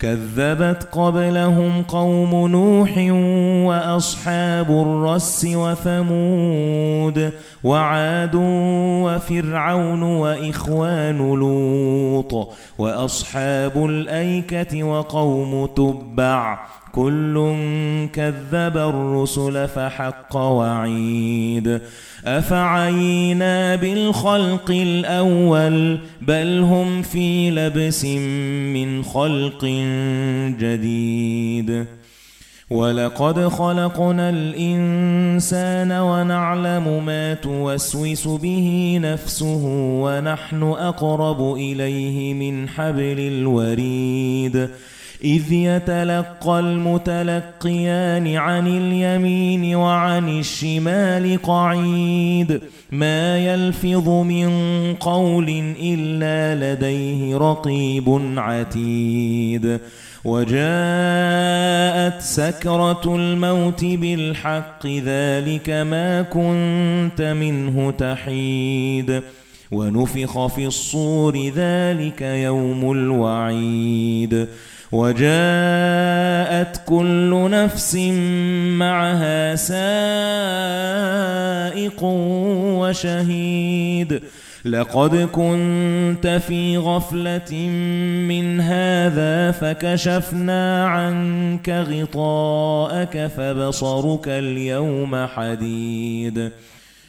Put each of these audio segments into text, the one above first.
كَذَّبَتْ قَبْلَهُمْ قَوْمُ نُوحٍ وَأَصْحَابُ الرَّسِّ وَثَمُودُ وَعَادٌ وَفِرْعَوْنُ وَإِخْوَانُ لُوطٍ وَأَصْحَابُ الْأَيْكَةِ وَقَوْمُ تُبَّعٍ كُلٌّ كَذَّبَ الرُّسُلَ فَحَقَّ وَعِيدِ أَفَعَيِينَا بِالْخَلْقِ الْأَوَّلِ بَلْ هُمْ فِي لَبْسٍ مِنْ خَلْقٍ جَدِيدٍ وَلَقَدْ خَلَقْنَا الْإِنسَانَ وَنَعْلَمُ مَا تُوَسْوِسُ بِهِ نَفْسُهُ وَنَحْنُ أَقْرَبُ إِلَيْهِ مِنْ حَبْلِ الْوَرِيدِ إِذْ يَتَلَقَّى الْمُتَلَقِّيَانِ عَنِ الْيَمِينِ وَعَنِ الشِّمَالِ قَعِيدٌ. مَا يَلْفِظُ مِنْ قَوْلٍ إِلَّا لَدَيْهِ رَقِيبٌ عَتِيدٌ. وَجَاءَتْ سَكْرَةُ الْمَوْتِ بِالْحَقِّ ذَلِكَ مَا كُنْتَ مِنْهُ تَحِيدُ. وَنُفِخَ فِي الصُّورِ ذَلِكَ يَوْمُ الْوَعِيدِ. وَجَاءَتْ كُلُّ نَفْسٍ مَعَهَا سَائِقٌ وَشَهِيدٌ. لَقَدْ كُنْتَ فِي غَفْلَةٍ مِنْ هَذَا فَكَشَفْنَا عَنكَ غِطَاءَكَ فَبَصَرُكَ الْيَوْمَ حَدِيدٌ.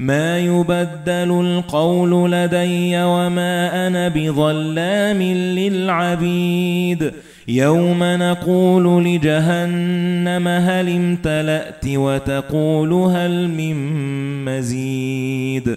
مَا يُبَدَّلُ الْقَوْلُ لَدَيَّ وَمَا أَنَا بِظَلَّامٍ لِلْعَبِيدِ. يَوْمَ نَقُولُ لِجَهَنَّمَ هَلِ امْتَلَأْتِ وَتَقُولُ هَلْ مِن مَّزِيدٍ.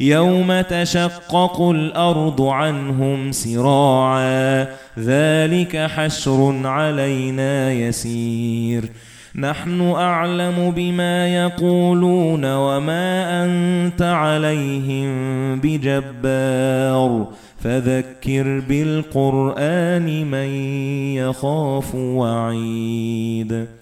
يَوْمَ تَشَقَّقُ الْأَرْضُ عَنْهُمْ سِرَاعًا ذَلِكَ حَشْرٌ عَلَيْنَا يَسِيرٌ. نَحْنُ أَعْلَمُ بِمَا يَقُولُونَ وَمَا أَنْتَ عَلَيْهِمْ بِجَبَّارٍ. فَذَكِّرْ بِالْقُرْآنِ مَن يَخَافُ وَعِيدِ.